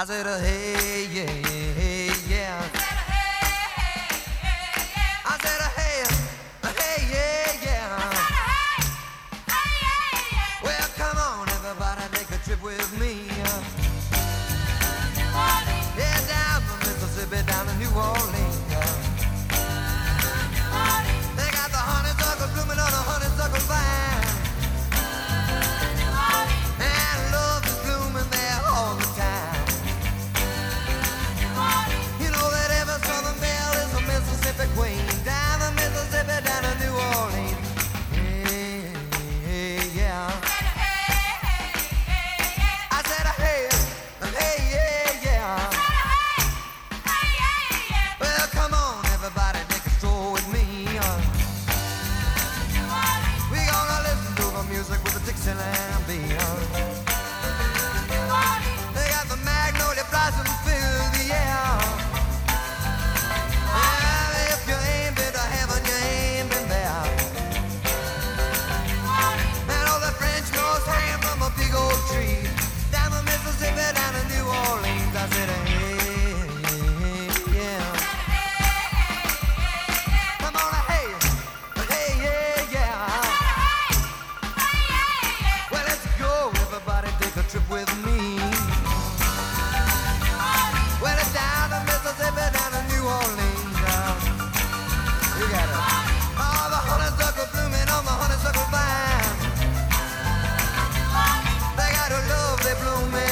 I said, hey, yeah, yeah. I said, uh, hey, hey, yeah, yeah. Well, come on, everybody, a trip with me. they bloom